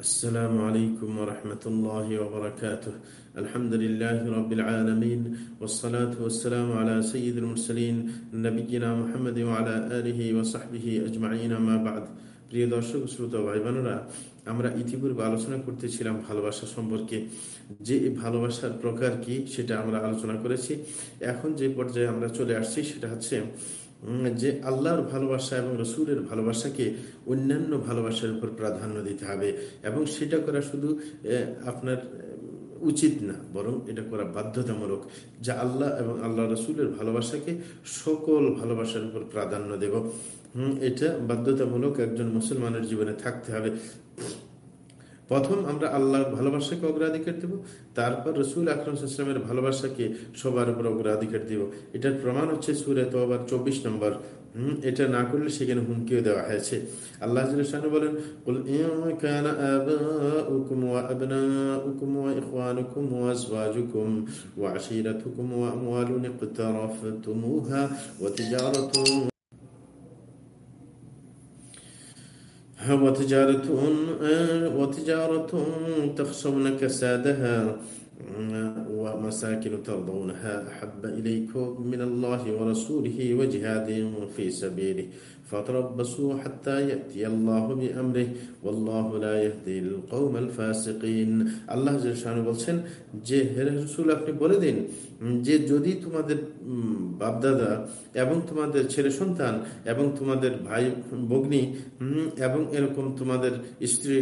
السلام عليكم ورحمة الله وبركاته الحمد لله رب العالمين والصلاة والسلام على سيد المرسلين نبينا محمد وعلى آله وصحبه أجمعين ما بعد প্রিয় দর্শক শ্রোতা ভাই বোনেরা আমরা ইতিপূর্বে আলোচনা করতেছিলাম ভালোবাসা সম্পর্কে যে ভালোবাসার প্রকার কি সেটা আমরা আলোচনা করেছি এখন যে পর্যায়ে আমরা চলে আসছি সেটা হচ্ছে যে আল্লাহর ভালোবাসা এবং রসুলের ভালোবাসাকে অন্যান্য ভালোবাসার উপর প্রাধান্য দিতে হবে এবং সেটা করা শুধু আপনার উচিত না, বরং এটা করা বাধ্যতামূলক যা আল্লাহ এবং আল্লাহ রসুলের ভালোবাসাকে সকল ভালোবাসার উপর প্রাধান্য দেব। হম, এটা বাধ্যতামূলক একজন মুসলমানের জীবনে থাকতে হবে। প্রথম আমরা আল্লাহর ভালোবাসাকে অগ্রাধিকার দেব তারপর রসুল আকরমের ভালোবাসাকে সবার উপর অগ্রাধিকার দিব এটার প্রমাণ হচ্ছে সুরে তো আবার চব্বিশ নম্বর হম এটা না করলে সেখানে হুমকিও দেওয়া হয়েছে আল্লাহ বলেন وأبناؤكم وإخوانكم وأزواجكم وعشيرتكم وأموال اقترفتموها وتجارة وتجارة وتجارة تخشون كسادها. ومساكن ترضونها أحب إليكم من الله ورسوله وجهاد في سبيله فتربصوا حتى يأتي الله بأمره والله لا يهدي القوم الفاسقين আল্লাহ জানু বলছেন যে হে রসুল আপনি বলে দিন যে যদি তোমাদের বাপদাদা এবং তোমাদের ছেলে সন্তান এবং তোমাদের ভাই ভগ্নী এবং এরকম তোমাদের স্ত্রী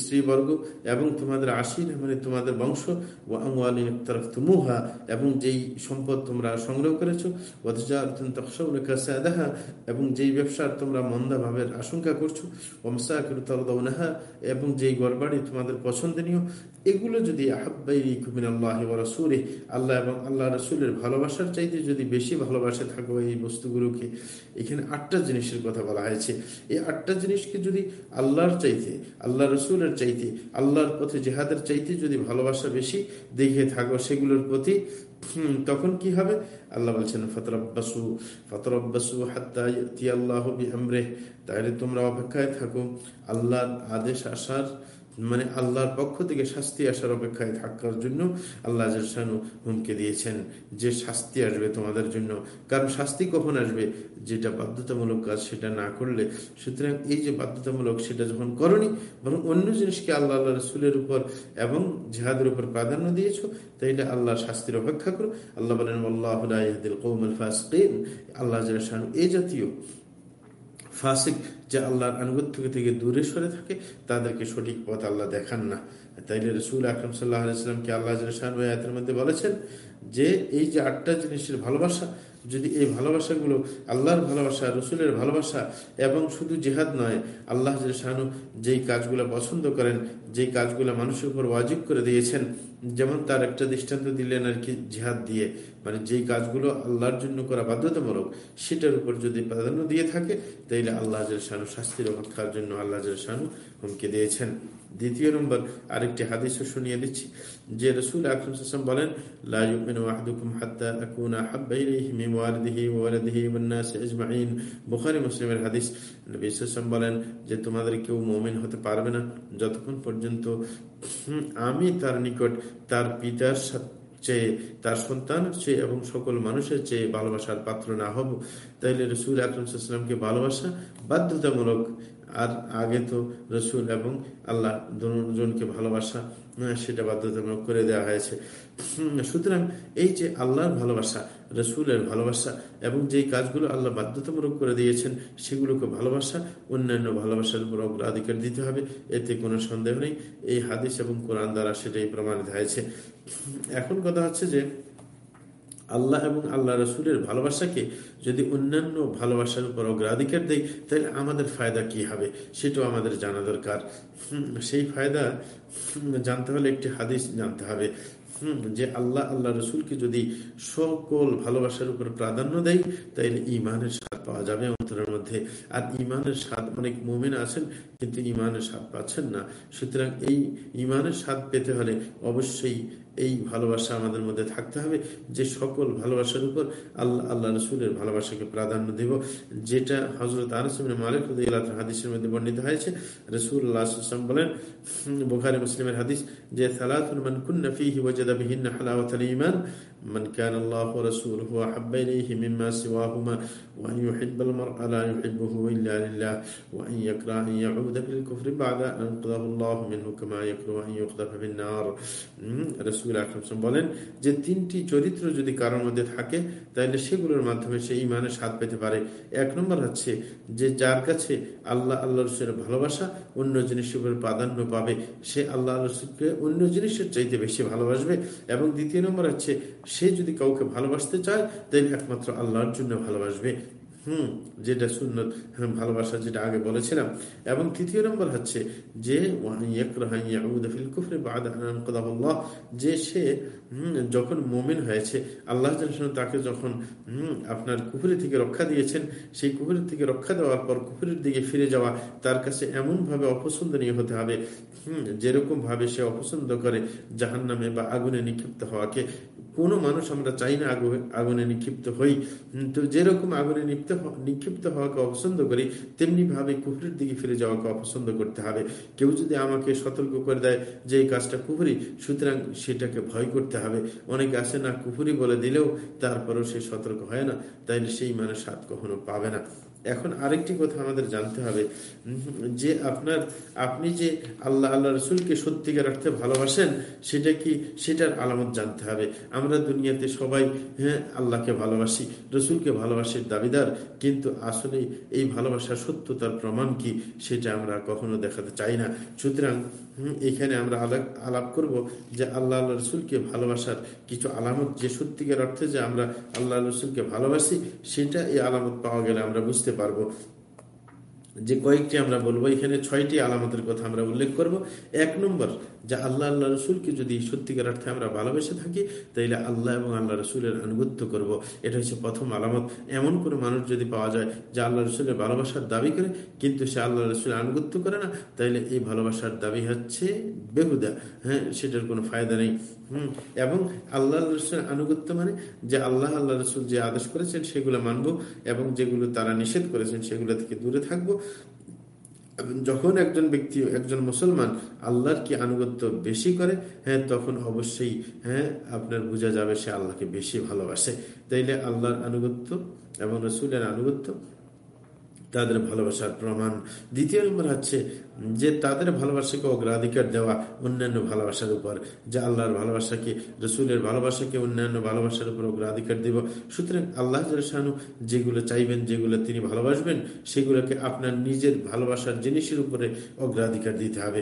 স্ত্রীবর্গ এবং তোমাদের আশির মানে তোমাদের বংশ তুমুহা এবং যেই সম্পদ তোমরা সংগ্রহ করেছ দেখা এবং যেই ব্যবসার তোমরা মন্দা ভাবের আশঙ্কা করছ এবং যেই গড়বাড়ি তোমাদের পছন্দনীয়, এগুলো যদি রসুরে আল্লাহ এবং আল্লাহ রসুলের ভালোবাসার চাইতে যদি বেশি ভালোবাসে থাকো এই বস্তুগুলোকে, এখানে আটটা জিনিসের কথা বলা হয়েছে। এই আটটা জিনিসকে যদি আল্লাহর চাইতে আল্লাহ রসুলের চাইতে, আল্লাহর পথে জেহাদের চাইতে যদি ভালোবাসা বেশি দেখে থাকো সেগুলোর প্রতি তখন কি হবে? আল্লাহ বলছেন, ফতরাব্বাসু ফতরাব্বাসু হাত্তা আল্লাহ তাহলে তোমরা অপেক্ষায় থাকো, আল্লাহর আদেশ আসার মানে আল্লাহর পক্ষ থেকে শাস্তি আসার অপেক্ষায় থাকার জন্য আল্লাহ জানু হুমকে দিয়েছেন যে শাস্তি আসবে তোমাদের জন্য। কারণ শাস্তি কখন আসবে? যেটা বাধ্যতামূলক কাজ সেটা না করলে। সুতরাং এই যে বাধ্যতামূলক সেটা যখন করনি, বরং অন্য জিনিসকে আল্লাহ আল্লাহ রসুলের উপর এবং জেহাদের উপর প্রাধান্য দিয়েছ, তাইলে আল্লাহ শাস্তির অপেক্ষা করো। আল্লাহ বলেন আল্লাহ আল্লাহ এই জাতীয় ফাসিক যা আল্লাহর আনুগত্য থেকে দূরে সরে থাকে, তাদেরকে সঠিক পথ আল্লাহ দেখান না। তাইলে রসুল আকরম সাল্লাহ আলাইসলামকে আল্লাহ শাহের মধ্যে বলেছেন যে এই যে আটটা জিনিসের ভালোবাসা, যদি এই ভালোবাসাগুলো আল্লাহর ভালোবাসা, রসুলের ভালোবাসা এবং শুধু জেহাদ নয়, আল্লাহ শাহানু যেই কাজগুলো পছন্দ করেন, যেই কাজগুলো মানুষের উপর ওয়াজিব করে দিয়েছেন, যেমন তার একটা দৃষ্টান্ত দিলেন আর কি জেহাদ দিয়ে মানে যেই কাজগুলো আল্লাহর জন্য করা বাধ্যতামূলক, সেটার উপর যদি প্রাধান্য দিয়ে থাকে, তাইলে আল্লাহ শাহানু শাস্তির অপেক্ষার জন্য আল্লাহ শাহানু হুমকে দিয়েছেন। দ্বিতীয় নম্বর, আরেকটি হাদিসও শুনিয়ে দিচ্ছি। যে রসুল আকরম বলেন মুসলিমের হাদিস। বলেন যে, তোমাদের কেউ মমিন হতে পারবে না যতক্ষণ পর্যন্ত আমি তার নিকট তার পিতার চেয়ে, তার সন্তানের চেয়ে এবং সকল মানুষের চেয়ে ভালোবাসার পাত্র না হব। তাইলে রসুল আকরমকে ভালোবাসা বাধ্যতামূলক আর আগে তো রসুল এবং আল্লাহ দুজনকে ভালোবাসা সেটা বাধ্যতামূলক করে দেওয়া হয়েছে। সুতরাং এই যে আল্লাহর ভালোবাসা, রসুলের ভালোবাসা এবং যেই কাজগুলো আল্লাহ বাধ্যতামূলক করে দিয়েছেন, সেগুলোকে ভালোবাসা, অন্যান্য ভালোবাসার উপর অগ্রাধিকার দিতে হবে, এতে কোনো সন্দেহ নেই। এই হাদিস এবং কোরআন দ্বারা সেটাই প্রমাণিত হয়েছে। এখন কথা হচ্ছে যে আল্লাহ এবং আল্লাহ রসুলের ভালোবাসাকে যদি অন্যান্য ভালোবাসার উপর অগ্রাধিকার দেয়, তাহলে আমাদের ফায়দা কি হবে? সেটাও আমাদের জানা দরকার। সেই ফায়দা জানতে হলে একটি হাদিস জানতে হবে। যে আল্লাহ আল্লাহ রসুলকে যদি সকল ভালোবাসার উপর প্রাধান্য দেয় তাইলে ইমানের স্বাদ পাওয়া যাবে অন্তরের মধ্যে। আর ইমানের স্বাদ, অনেক মুমিন আছেন, কিন্তু ইমানের স্বাদ পাচ্ছেন না। সুতরাং এই ইমানের স্বাদ পেতে হলে অবশ্যই এই ভালোবাসা আমাদের মধ্যে থাকতে হবে, যে সকল ভালোবাসার উপর আল্লাহ আল্লাহ রসুলের ভালোবাসাকে প্রাধান্য দেব। যেটা হজরত আনসমিন মালিক হাদিসের মধ্যে বর্ণিত হয়েছে। রসুল্লাহ বলেন বোখারি মুসলিমের হাদিস যে, সালাতুল মান কুন্না ফিহি ওয়াজাদা বিহিন্না হালাওয়াতাল ঈমান। من كان الله ورسوله أحب إليه مما سواهما وأن يحب المرء لا يحبه إلا لله وأن يكره أن يعود بالكفر بعد أن أنقذه الله منه كما يكره أن يقذف في النار রসুল আকরম বলেন যে তিনটি চরিত্র যদি কারোর মধ্যে থাকে তাহলে সেগুলোর মাধ্যমে সে ইমানে স্বাদ পেতে পারে এক নম্বর হচ্ছে যে যার কাছে আল্লাহ আল্লাহ রসুলের ভালোবাসা অন্য জিনিসের উপর প্রাধান্য পাবে সে আল্লাহ রসুলকে অন্য জিনিসের চাইতে বেশি ভালোবাসবে এবং দ্বিতীয় নম্বর হচ্ছে সে যদি কাউকে ভালোবাসতে চায় তাহলে একমাত্র আল্লাহর জন্য ভালোবাসবে। হুম যেটা সুন্নত হ্যাঁ, ভালোবাসা যেটা আগে বলেছিলাম। এবং তৃতীয় নম্বর হচ্ছে যে যে সে যখন মোমিন হয়েছে আল্লাহ তাকে যখন আপনার কুকুরের থেকে রক্ষা দিয়েছেন সেই কুকুরের থেকে রক্ষা দেওয়ার পর কুকুরের দিকে ফিরে যাওয়া তার কাছে এমনভাবে অপছন্দনীয় হতে হবে হম যেরকম ভাবে সে অপছন্দ করে জাহান নামে বা আগুনে নিক্ষিপ্ত হওয়াকে। কোনো মানুষ আমরা চাই না আগুনে নিক্ষিপ্ত হই। তো যেরকম আগুনে নিপ্ত নিক্ষিপ্ত হওয়াকে অপছন্দ করি তেমনি ভাবে কুফরির দিকে ফিরে যাওয়াকে অপছন্দ করতে হবে। কেউ যদি আমাকে সতর্ক করে দেয় যে এই কাজটা কুফুরি, সুতরাং সেটাকে ভয় করতে হবে। অনেকে আসে না কুফুরি বলে দিলেও তারপরেও সে সতর্ক হয় না, তাইলে সেই মানে স্বাদ কখনো পাবে না। এখন আরেকটি কথা আমাদের জানতে হবে। যে আপনার, আপনি যে আল্লাহ আল্লাহ রসুলকে সত্যিকার অর্থে ভালোবাসেন, সেটা কি সেটার আলামত জানতে হবে। আমরা দুনিয়াতে সবাই হ্যাঁ আল্লাহকে ভালোবাসি, রসুলকে ভালোবাসির দাবিদার, কিন্তু আসলে এই ভালোবাসার সত্যতার প্রমাণ কি, সেটা আমরা কখনো দেখাতে চাই না। সুতরাং এখানে আমরা আলাপ আলাপ করব যে আল্লাহ আল্লাহ রসুলকে ভালোবাসার কিছু আলামত, যে সত্যিকার অর্থে যে আমরা আল্লাহ রসুলকে ভালোবাসি, সেটা এই আলামত পাওয়া গেলে আমরা বুঝতে পারব। যে কয়েকটি আমরা বলব, এখানে ছয়টি আলামতের কথা আমরা উল্লেখ করব। এক নম্বর, যে আল্লাহ আল্লাহ রসুলকে যদি সত্যিকার অর্থে আমরা ভালোবেসে থাকি, তাইলে আল্লাহ এবং আল্লাহ রসুলের আনুগত্য করব। এটা হচ্ছে প্রথম আলামত। এমন কোনো মানুষ যদি পাওয়া যায় যে আল্লাহ রসুলের ভালোবাসার দাবি করে, কিন্তু সে আল্লাহ রসুলের আনুগত্য করে না, তাইলে এই ভালোবাসার দাবি হচ্ছে বেহুদা। হ্যাঁ সেটার কোনো ফায়দা নেই। হুম, এবং আল্লাহ রসুলের আনুগত্য মানে যে আল্লাহ আল্লাহ রসুল যে আদেশ করেছেন, সেগুলো মানব, এবং যেগুলো তারা নিষেধ করেছেন, সেগুলো থেকে দূরে থাকব। যখন একজন ব্যক্তি, একজন মুসলমান আল্লাহর কি আনুগত্য বেশি করে হ্যাঁ তখন অবশ্যই হ্যাঁ আপনার বোঝা যাবে সে আল্লাহকে বেশি ভালোবাসে। তাইলে আল্লাহর আনুগত্য এবং রসুলের আনুগত্য তাদের ভালোবাসার প্রমাণ। দ্বিতীয় নম্বর হচ্ছে যে তাদের ভালোবাসাকে অগ্রাধিকার দেওয়া অন্যান্য ভালোবাসার উপর, যে আল্লাহর ভালোবাসাকে, রসুলের ভালোবাসাকে অন্যান্য ভালোবাসার উপর অগ্রাধিকার দেব। সুতরাং আল্লাহ শাহানু যেগুলো চাইবেন, যেগুলো তিনি ভালোবাসবেন, সেগুলোকে আপনার নিজের ভালোবাসার জিনিসের উপরে অগ্রাধিকার দিতে হবে।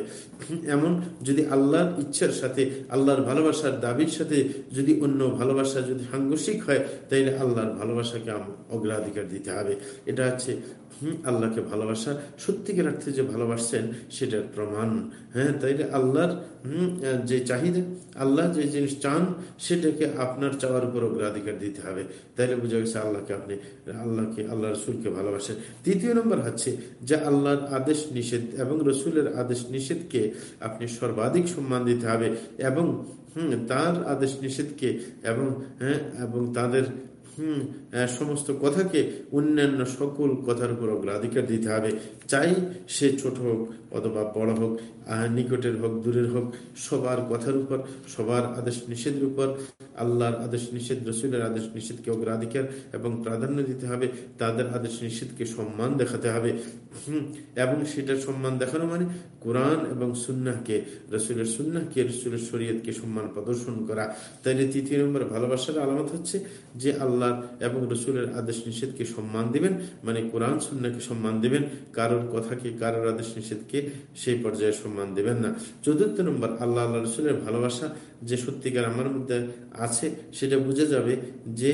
এমন যদি আল্লাহর ইচ্ছার সাথে, আল্লাহর ভালোবাসার দাবির সাথে যদি অন্য ভালোবাসা যদি সাংঘর্ষিক হয়, তাইলে আল্লাহর ভালোবাসাকে অগ্রাধিকার দিতে হবে। এটা হচ্ছে আল্লাহকে ভালোবাসা, সত্যিকার অর্থে যে ভালোবাসছেন সেটার প্রমাণ। হ্যাঁ তাইলে আল্লাহর যে চাহিদা, আল্লাহ যে জিনিস চান সেটাকে আপনার চাওয়ার উপর অগ্রাধিকার দিতে হবে। তাইলে বোঝা গেছে আল্লাহকে আপনি, আল্লাহকে আল্লাহ রসুলকে ভালোবাসেন। তৃতীয় নম্বর হচ্ছে যে আল্লাহর আদেশ নিষেধ এবং রসুলের আদেশ নিষেধকে আপনি সর্বাধিক সম্মান দিতে হবে এবং, হম, তার আদেশ নিষেধকে এবং হ্যাঁ এবং তাদের সমস্ত কথাকে অন্যান্য সকল কথার উপর অগ্রাধিকার দিতে হবে। চাই সে ছোট হোক অথবা বড় হোক নিকটের হোক, দূরের হোক, সবার কথার উপর, সবার আদেশ নিষেধের উপর, আল্লাহর আদেশ নিষেধ, রসুলের আদেশ নিষেধকে অগ্রাধিকার এবং প্রাধান্য দিতে হবে, তাদের আদেশ নিষেধকে সম্মান দেখাতে হবে। হম, এবং সেটার সম্মান দেখানো মানে কোরআন এবং সুন্নাহকে, রসুলের সুন্নাহকে, রসুলের শরীয়তকে সম্মান প্রদর্শন করা। তাইলে তৃতীয় নম্বর ভালোবাসার আলামত হচ্ছে যে আল্লাহ এবং রসুলের আদেশ নিষেধকে সম্মান দিবেন মানে কোরআন সুন্নাকে সম্মান দিবেন, কারোর কথাকে, কারোর আদেশ নিষেধকে সেই পর্যায়ে সম্মান দিবেন না। চতুর্থ নম্বর, আল্লাহ আল্লাহ রসুলের ভালোবাসা যে সত্যিকার আমার মধ্যে আছে, সেটা বুঝে যাবে যে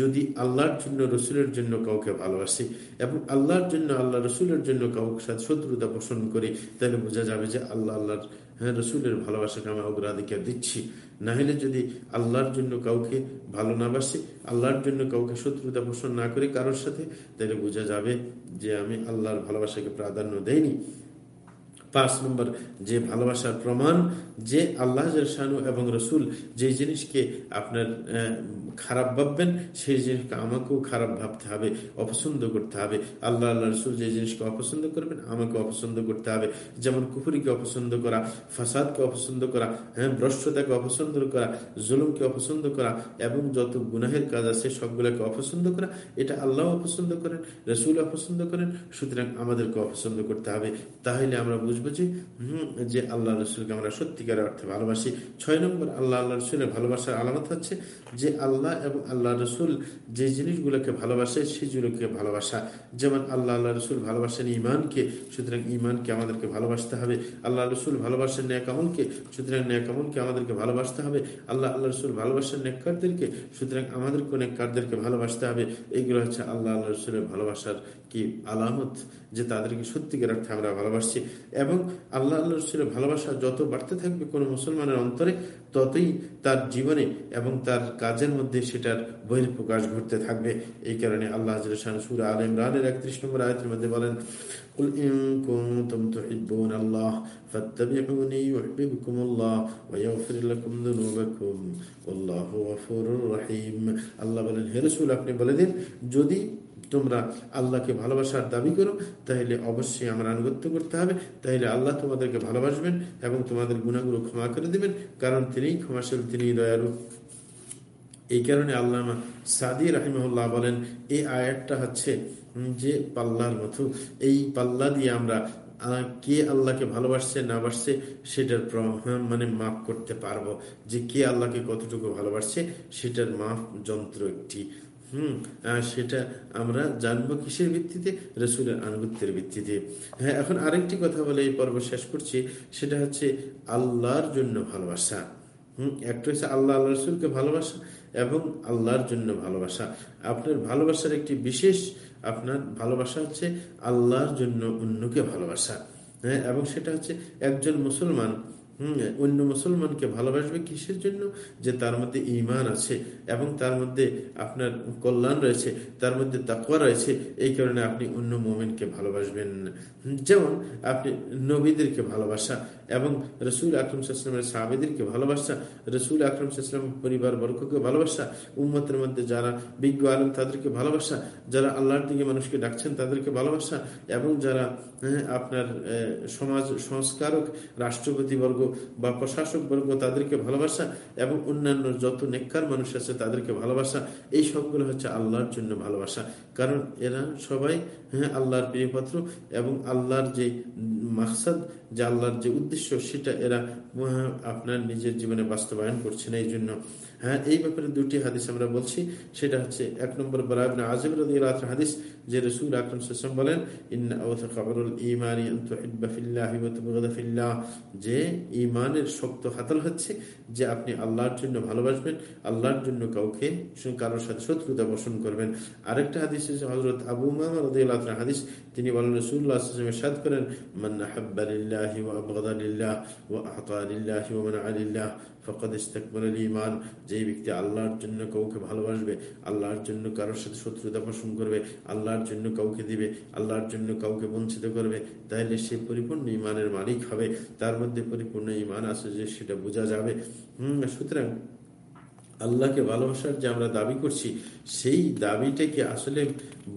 যদি আল্লাহর জন্য, রসুলের জন্য কাউকে ভালোবাসি এবং আল্লাহর জন্য, আল্লাহ রসুলের জন্য কাউকে সাথে শত্রুতা পোষণ করি, তাহলে বোঝা যাবে যে আল্লাহ আল্লাহর হ্যাঁ রসুলের ভালোবাসাকে আমি অগ্রাধিকার দিচ্ছি। না হলে যদি আল্লাহর জন্য কাউকে ভালো না বাসি, আল্লাহর জন্য কাউকে শত্রুতা পোষণ না করি কারোর সাথে, তাহলে বোঝা যাবে যে আমি আল্লাহর ভালোবাসাকে প্রাধান্য দেয়নি পাঁচ নম্বর, যে ভালোবাসার প্রমাণ, যে আল্লাহ শানু এবং রসুল যে জিনিসকে আপনার খারাপ ভাববেন, সেই জিনিসকে আমাকেও খারাপ ভাবতে হবে, অপছন্দ করতে হবে। আল্লাহ আল্লাহ রসুল যে জিনিসকে অপছন্দ করবেন আমাকে অপছন্দ করতে হবে। যেমন কুফুরিকে অপছন্দ করা, ফাসাদকে অপছন্দ করা হ্যাঁ ভ্রষ্টতাকে অপছন্দ করা, জুলুমকে অপছন্দ করা, এবং যত গুনাহের কাজ আছে সবগুলোকে অপছন্দ করা, এটা আল্লাহ অপছন্দ করেন রসুল অপছন্দ করেন, সুতরাং আমাদেরকে অপছন্দ করতে হবে। তাহলে আমরা বুঝব যে হম, যে আল্লাহ রসুলকে আমরা সত্যিকার অর্থে ভালোবাসি। ছয় নম্বর, আল্লাহ আল্লাহ রসুলের ভালোবাসার আলামত হচ্ছে যে আল্লাহ এবং আল্লাহ রসুল যে জিনিসগুলোকে ভালোবাসে সেগুলোকে ভালোবাসা। যেমন আল্লাহ আল্লাহ রসুল ভালোবাসেন ইমানকে সুতরাং ইমানকে আমাদেরকে ভালোবাসতে হবে। আল্লাহ রসুল ভালোবাসেন ন্যাকামলকে, সুতরাং ন্যাকামলকে আমাদেরকে ভালোবাসতে হবে। আল্লাহ আল্লাহ রসুল ভালোবাসেন নেককারদেরকে, সুতরাং আমাদেরকে নেককারদেরকে ভালোবাসতে হবে। এইগুলো হচ্ছে আল্লাহ আল্লাহ রসুলের ভালোবাসার কি আলামত, যে তাদেরকে সত্যিকার অর্থে আমরা ভালোবাসছি এবং আল্লাহ আল্লাহ রসুলের ভালোবাসা যত বাড়তে থাকবে কোনো মুসলমানের অন্তরে ততই তার জীবনে এবং তার কাজের মধ্যে সেটার বহির্প্রকাশ ঘটতে থাকবে এই কারণে আল্লাহ সুর আল ইমরানের একত্রিশ নম্বর আয়তের মধ্যে বলেন قل إن كنتم تحبون الله فاتبعوني يحببكم الله ويغفر لكم ذنوبكم والله غفور رحيم আল্লাহ বলেন হে রসুল আপনি বলে দিন যদি তোমরা আল্লাহকে ভালোবাসার দাবি করো তাহলে অবশ্যই আমার আনুগত্য করতে হবে তাহলে আল্লাহ তোমাদেরকে ভালোবাসবেন এবং তোমাদের গুণাগুলো ক্ষমা করে দিবেন কারণ তিনি ক্ষমাশীল তিনি দয়ালু এই কারণে আল্লাহ সাদি রাহিমুল্লাহ বলেন এই আয়াতটা হচ্ছে যে পাল্লার মতো। এই পাল্লা দিয়ে আমরা কে আল্লাহকে ভালোবাসছে, না বাসছে সেটার মানে মাফ করতে পারব। যে কে আল্লাহকে কতটুকু ভালোবাসছে, সেটার মাফ যন্ত্র একটি। হুম সেটা আমরা জানব কিসের ভিত্তিতে? রসুলের আনুগত্যের ভিত্তিতে। হ্যাঁ এখন আরেকটি কথা বলে এই পর্ব শেষ করছি। সেটা হচ্ছে আল্লাহর জন্য ভালোবাসা। একটা হচ্ছে আল্লাহ আল্লাহ রসুলকে ভালোবাসা এবং আল্লাহর জন্য ভালোবাসা। আপনার ভালোবাসার একটি বিশেষ আপনার ভালোবাসা হচ্ছে আল্লাহর জন্য অন্যকে ভালোবাসা। হ্যাঁ এবং সেটা হচ্ছে একজন মুসলমান অন্য মুসলমানকে ভালোবাসবে কিসের জন্য? যে তার মধ্যে ইমান আছে এবং তার মধ্যে আপনার কল্যাণ রয়েছে, তার মধ্যে তাকুয়া রয়েছে, এই কারণে আপনি অন্য মোমেনকে ভালোবাসবেন যেমন আপনি নবীদেরকে ভালোবাসা এবং রসুল আকরম সাল্লামের সাহাবেদেরকে ভালোবাসা রসুল আকরম সাল্লাম পরিবার বর্গকে ভালোবাসা উম্মতের মধ্যে যারা বিজ্ঞ আলম তাদেরকে ভালোবাসা যারা আল্লাহর দিকে মানুষকে ডাকছেন তাদেরকে ভালোবাসা এবং যারা হ্যাঁ, আপনার সমাজ সংস্কারক রাষ্ট্রপতি বর্গ বা প্রশাসক বর্গ তাদেরকে ভালোবাসা এবং অন্যান্য যত নেককার মানুষ আছে তাদেরকে ভালোবাসা এই সবগুলো হচ্ছে আল্লাহর জন্য ভালোবাসা। কারণ এরা সবাই হ্যাঁ আল্লাহর প্রিয়পত্র এবং আল্লাহর যে মাকসাদ যে আল্লাহর যে উদ্দেশ্য, সেটা এরা আপনার নিজের জীবনে বাস্তবায়ন করছে না এই জন্য হ্যাঁ এই ব্যাপারে দুটি হাদিস আমরা বলছি। সেটা হচ্ছে এক নম্বর বরাবন আজিম হাদিস, যে রসুল আকরম সাম বলেন যে ইমানের শক্ত হাতল হচ্ছে যে আপনি আল্লাহর জন্য ভালোবাসবেন, আল্লাহর জন্য কাউকে কারোর সাথে শত্রুতা পোষণ করবেন। আরেকটা হাদিস হজরত আবু মামা হাদিস, তিনি বলেন রসুল্লাহ সাদ করেন মান্না হাব্বালিল্লাহি ওয়া আবগাদালিল্লাহ ওয়া আহতালিল্লাহি ওয়া মানআলিল্লাহ ফকদ ইস্তাকবাল ইমান যে ব্যক্তি আল্লাহর জন্য কাউকে ভালোবাসবে, আল্লাহর জন্য কারোর সাথে শত্রুতা পোষণ করবে, আল্লাহর জন্য কাউকে দিবে, আল্লাহর জন্য কাউকে বঞ্চিত করবে তাহলে সে পরিপূর্ণ ইমানের মালিক হবে। তার মধ্যে পরিপূর্ণ ইমান আছে যে সেটা বোঝা যাবে। হম, সুতরাং আল্লাহকে ভালোবাসার যে আমরা দাবি করছি, সেই দাবিটাকে আসলে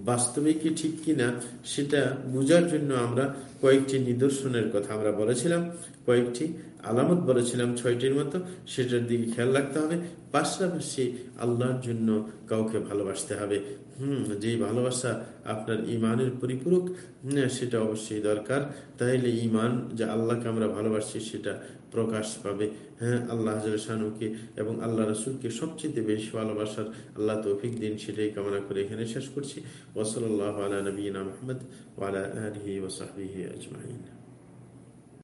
বাস্তবে কি ঠিক কিনা, সেটা বোঝার জন্য আমরা কয়েকটি নিদর্শনের কথা আমরা বলেছিলাম। কয়েকটি আলামত বলেছিলাম ছয়টির মতো, সেটার দিকে খেয়াল রাখতে হবে। পাশাপাশি আল্লাহর জন্য কাউকে ভালোবাসতে হবে। হুম যে ভালোবাসা আপনার ইমানের পরিপূরক সেটা অবশ্যই দরকার। তাইলে ইমান যে আল্লাহকে আমরা ভালোবাসি, সেটা প্রকাশ পাবে। হ্যাঁ আল্লাহ শানুকে এবং আল্লাহ রসুলকে সবচেয়ে বেশি ভালোবাসার আল্লাহ তৌফিক দিন, সেটাই কামনা করে এখানে শেষ করছি। ওসল আল্লাহ আলা নবীনা মোহাম্মদ ওয়ালা আলহি ওসাহি আজমাইন।